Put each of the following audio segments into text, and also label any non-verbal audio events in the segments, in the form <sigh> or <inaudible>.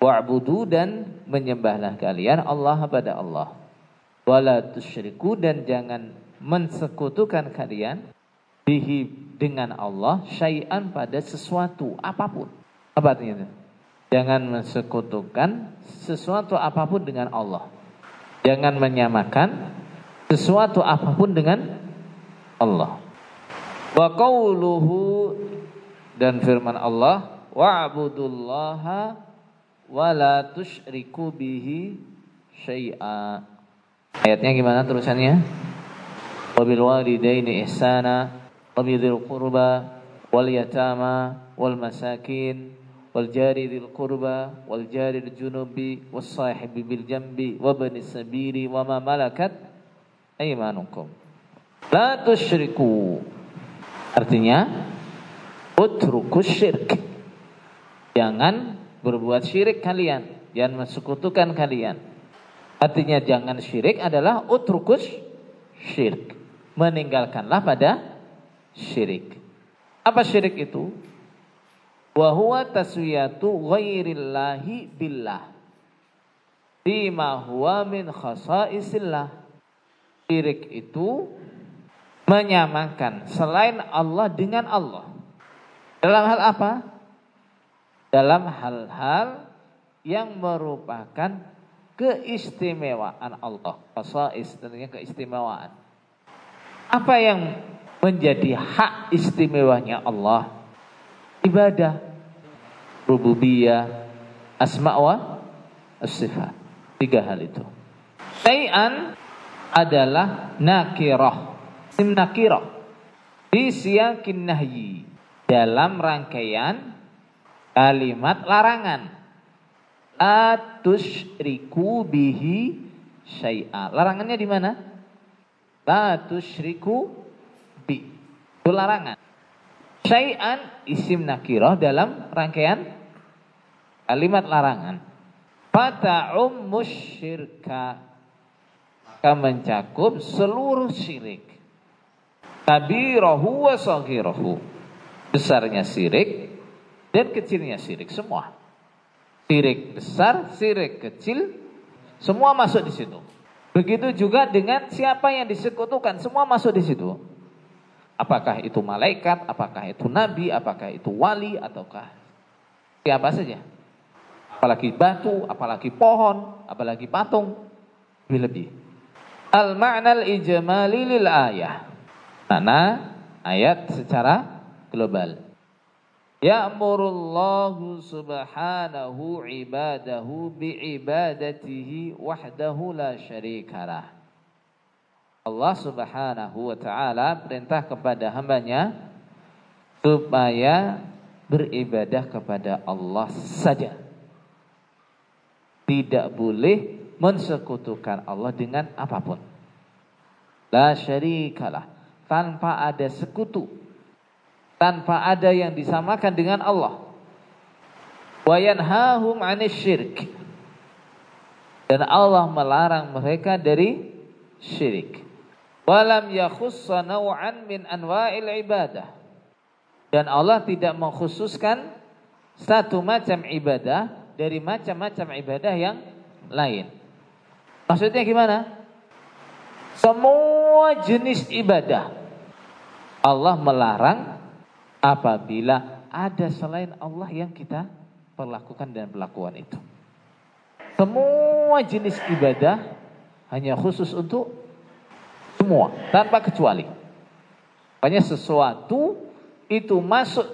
Wa'budu dan menyembahlah kalian Allah pada Allah. Wala tusyriku dan jangan mensekutukan kalian bihi dengan Allah syai'an pada sesuatu apa pun. Apa artinya itu? Jangan mensekutukan sesuatu apa pun dengan Allah. Jangan menyamakan sesuatu apa pun dengan Allah. Wa qawluhu dan firman Allah wa'budullaha wa la tusyriku bihi syai'a. Ayatnya gimana terusannya? Wabil walidaini ihsana wa bidzil qurba wal yatama wal masakin wal jari dzil qurba wal jari junubi was sahibi bil jambi wa bani sabili wa ma malakat aymanukum la tusyriku artinya utrukus syirk jangan berbuat syirik kalian jangan mensekutukan kalian. Artinya jangan syirik adalah utrukus syirk meninggalkanlah pada syirik. Apa syirik itu? Wa huwa taswiyatu ghairillahi billah. Bima huwa min khasaisillah. Syirik itu menyamakan selain Allah dengan Allah. Dalam hal apa dalam hal-hal yang merupakan keistimewaan Allah khasais tentunya keistimewaan apa yang menjadi hak istimewanya Allah ibadah, rububiyah, asma wa sifat. Tiga hal itu. Syai'an adalah nakirah. Sim nakirah. Di siyakin nahyi. Dalam rangkaian kalimat larangan. Atushriku bihi syai'a. Larangannya di mana? Atushriku bi. Itu larangan. Syai'an isim nakirah dalam rangkaian kalimat larangan. Fata'um musyirka. Maka mencakup seluruh syirik. Kabirahu wa saghirahu. Besarnya syirik dan kecilnya syirik semua. Syirik besar, syirik kecil, semua masuk di situ. Begitu juga dengan siapa yang disekutukan, semua masuk di situ. Apakah itu malaikat, apakah itu nabi, apakah itu wali, ataukah siapa saja. Apalagi batu, apalagi pohon, apalagi patung, lebih-lebih. Al-ma'na al-ijmali lil ayah. Mana ayat secara global. Ya'murullahu subhanahu ibadahu bi'ibadatihi wahdahu la syarikalah. Allah Subhanahu wa taala perintah kepada hambanya supaya beribadah kepada Allah saja. Tidak boleh mensekutukan Allah dengan apa pun. La syarikalah, tanpa ada sekutu. Tanpa ada yang disamakan dengan Allah. Wa yanhahum 'anil syirk. Dan Allah melarang mereka dari syirik. Walam yakhussa naw'an min anwa'il ibadah. Dan Allah tidak mengkhususkan satu macam ibadah dari macam-macam ibadah yang lain. Maksudnya gimana? Semua jenis ibadah Allah melarang apabila ada selain Allah yang kita perlakukan dan perlakuan itu. Semua jenis ibadah hanya khusus untuk semua, tanpa kecuali. Makanya sesuatu itu masuk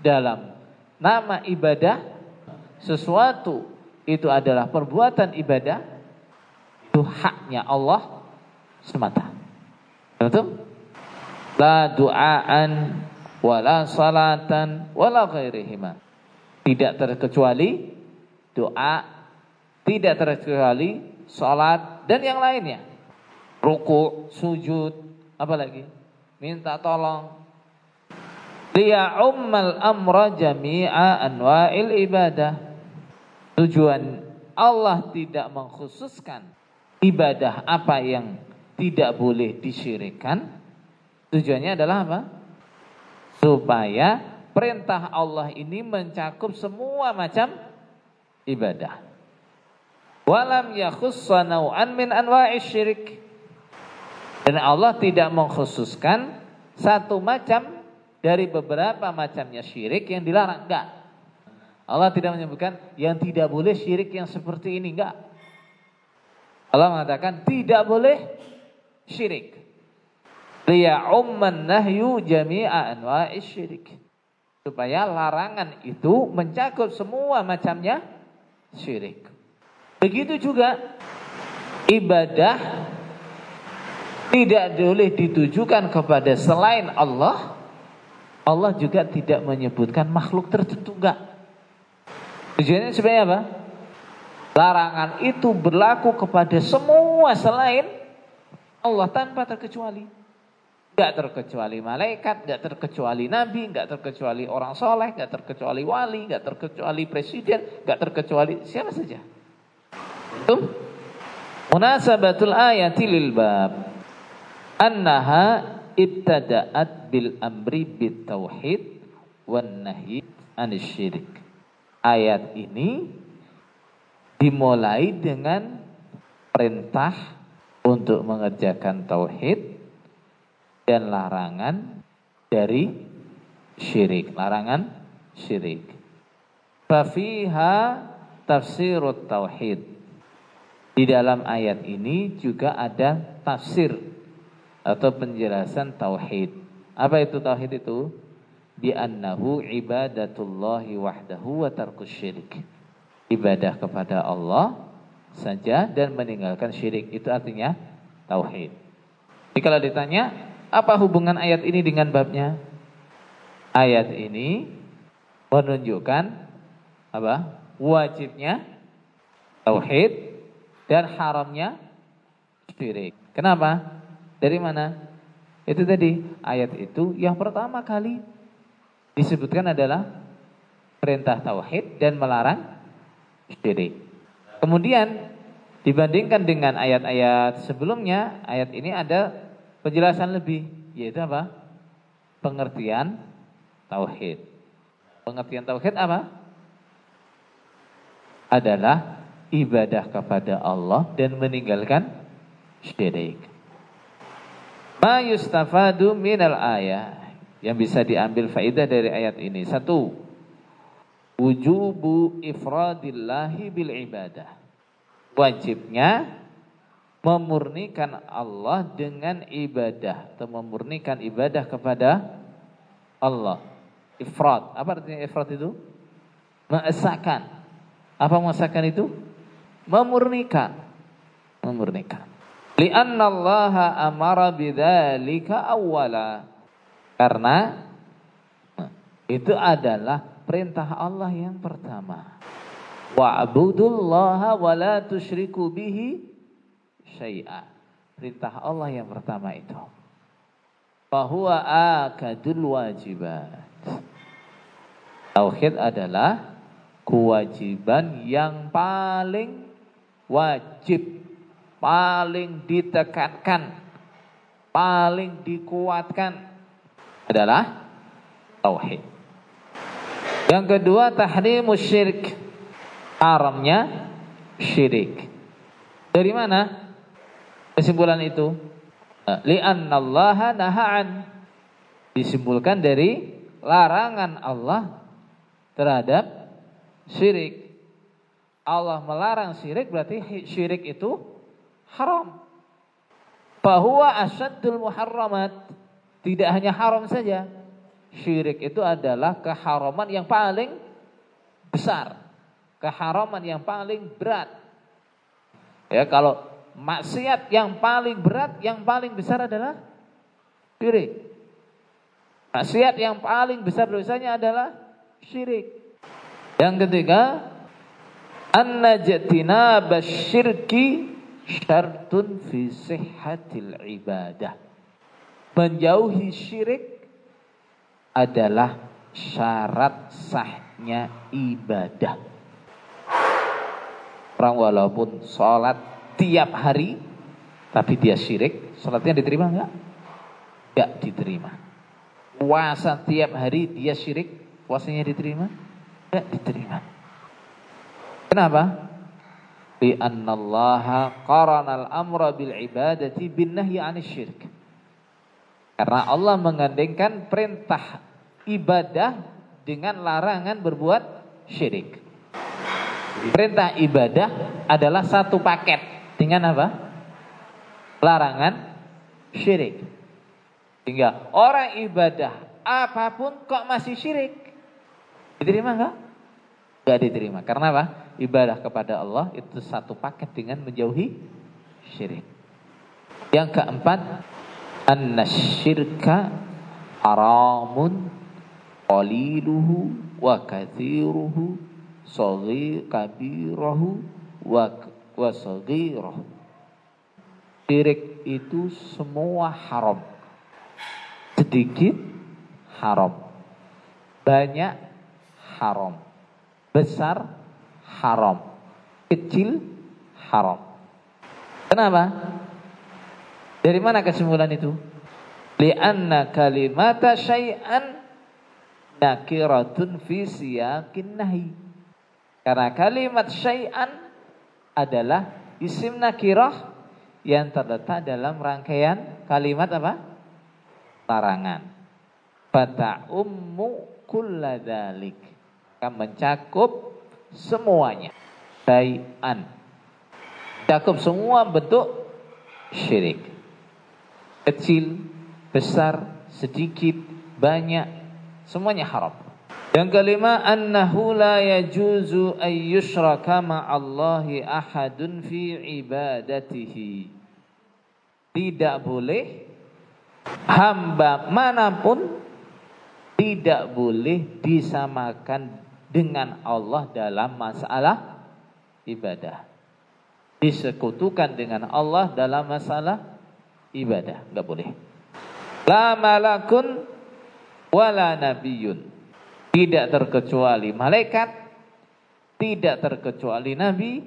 dalam nama ibadah, sesuatu itu adalah perbuatan ibadah, itu haknya Allah semata. Betul? La du'aan wala salatan wala ghairihima. Tidak terkecuali doa, tidak terkecuali salat dan yang lainnya ruku, sujud, apa lagi? Minta tolong. Liya ummal amra jami'a anwa'il ibadah. Tujuan Allah tidak mengkhususkan ibadah apa yang tidak boleh disyirikan. Tujuannya adalah apa? Supaya perintah Allah ini mencakup semua macam ibadah. Walam yakhussa min anwa'i syirik. Dan Allah tidak mengkhususkan satu macam dari beberapa macamnya syirik yang dilarang. Enggak. Allah tidak menyebutkan yang tidak boleh syirik yang seperti ini. Enggak. Allah mengatakan tidak boleh syirik. Liya'umman nahyu jami'a anwa'i syirik. Supaya larangan itu mencakup semua macamnya syirik. Begitu juga ibadah tidak boleh ditujukan kepada selain Allah. Allah juga tidak menyebutkan makhluk tertentu enggak. Tujuannya sebenarnya apa? Larangan itu berlaku kepada semua selain Allah tanpa terkecuali. Gak terkecuali malaikat, gak terkecuali nabi, gak terkecuali orang soleh, gak terkecuali wali, gak terkecuali presiden, gak terkecuali siapa saja. Itu munasabatul ayati lil bab annaha ibtada'at bil amri bit tauhid wan nahyi syirik. Ayat ini dimulai dengan perintah untuk mengerjakan tauhid dan larangan dari syirik, larangan syirik. Fafiha tafsirut tauhid. Di dalam ayat ini juga ada tafsir atau penjelasan tauhid. Apa itu tauhid itu? Bi annahu ibadatullahi wahdahu wa tarkus syirik. Ibadah kepada Allah saja dan meninggalkan syirik. Itu artinya tauhid. Jadi kalau ditanya apa hubungan ayat ini dengan babnya? Ayat ini menunjukkan apa? Wajibnya tauhid dan haramnya syirik. Kenapa? Dari mana? Itu tadi ayat itu yang pertama kali disebutkan adalah perintah tauhid dan melarang syirik. Kemudian dibandingkan dengan ayat-ayat sebelumnya, ayat ini ada penjelasan lebih yaitu apa? Pengertian tauhid. Pengertian tauhid apa? Adalah ibadah kepada Allah dan meninggalkan syirik. Ma yustafadu minal ayat yang bisa diambil faidah dari ayat ini. Satu, wujubu ifradillahi bil ibadah. Wajibnya memurnikan Allah dengan ibadah atau memurnikan ibadah kepada Allah. Ifrat. Apa artinya ifrat itu? Mengesahkan. Apa mengesahkan itu? Memurnikan. Memurnikan. Lianna Allah amara bidzalika awwala. Karena itu adalah perintah Allah yang pertama. Wa'budullaha wa la tusyriku bihi syai'a. Perintah Allah yang pertama itu. Bahwa akadul wajibat. Tauhid adalah kewajiban yang paling wajib, paling ditekankan, paling dikuatkan adalah tauhid. Yang kedua tahrimus syirik. Haramnya syirik. Dari mana? Kesimpulan itu li'annallaha naha'an disimpulkan dari larangan Allah terhadap syirik. Allah melarang syirik berarti syirik itu haram. Bahwa asyadul muharramat tidak hanya haram saja. Syirik itu adalah keharaman yang paling besar. Keharaman yang paling berat. Ya kalau maksiat yang paling berat, yang paling besar adalah syirik. Maksiat yang paling besar dosanya adalah syirik. Yang ketiga, an-najtina syartun fi sihhatil ibadah. Menjauhi syirik adalah syarat sahnya ibadah. Orang walaupun sholat tiap hari tapi dia syirik, salatnya diterima enggak? Enggak diterima. Puasa tiap hari dia syirik, puasanya diterima? Enggak diterima. Kenapa? Li'annallaha qarana al-amra bil ibadati bin nahyi 'anil syirk. Karena Allah mengandengkan perintah ibadah dengan larangan berbuat syirik. Perintah ibadah adalah satu paket dengan apa? Larangan syirik. Sehingga orang ibadah apa pun kok masih syirik. Diterima enggak? Enggak diterima. Karena apa? Ibadah kepada Allah itu satu paket dengan menjauhi syirik. Yang keempat, annasyirka haramun qaliluhu wa kathiruhu saghir kabirahu wa wa saghirahu syirik itu semua haram. Sedikit haram. Banyak haram. Besar haram. Kecil haram. Kenapa? Dari mana kesimpulan itu? Lianna kalimata syai'an nakiratun fi siyaqin nahi. Karena kalimat syai'an adalah isim nakirah yang terletak dalam rangkaian kalimat apa? Larangan. Fata ummu kulladalik. Akan mencakup semuanya. Syai'an. Cakup semua bentuk syirik kecil, besar, sedikit, banyak, semuanya haram. Yang kelima, annahu la yajuzu ay yushraka ma'allahi ahadun fi ibadatihi. Tidak boleh hamba mana pun tidak boleh disamakan dengan Allah dalam masalah ibadah. Disekutukan dengan Allah dalam masalah ibadah, nggak boleh. La malakun wala nabiyun. Tidak terkecuali malaikat, tidak terkecuali nabi,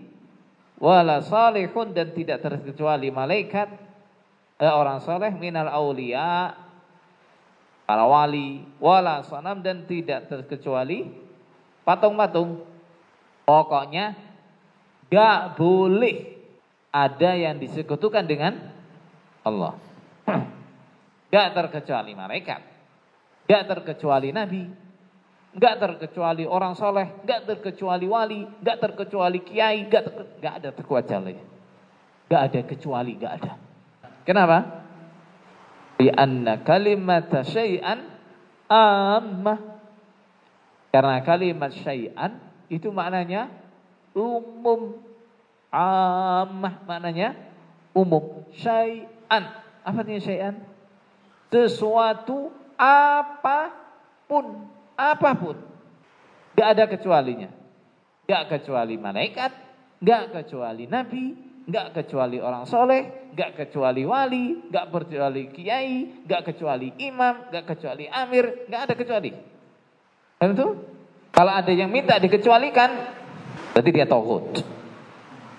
wala salihun dan tidak terkecuali malaikat, eh, orang soleh minal aulia, para wali, wala sanam dan tidak terkecuali patung-patung. Pokoknya gak boleh ada yang disekutukan dengan Allah. <clears throat> Gak terkecuali malaikat. Gak terkecuali nabi. Gak terkecuali orang soleh. Gak terkecuali wali. Gak terkecuali kiai. Gak, ter, ada terkecuali. Gak ada kecuali. Gak ada. Kenapa? Lianna kalimat syai'an ammah. Karena kalimat syai'an itu maknanya umum. Ammah maknanya umum. Syai'an. Apa artinya syai'an? Sesuatu apa pun. Apa pun. Gak ada kecualinya. Gak kecuali malaikat. Gak kecuali nabi. Gak kecuali orang soleh. Gak kecuali wali. Gak kecuali kiai. Gak kecuali imam. Gak kecuali amir. Gak ada kecuali. Itu. Kalau ada yang minta dikecualikan. Berarti dia tohut.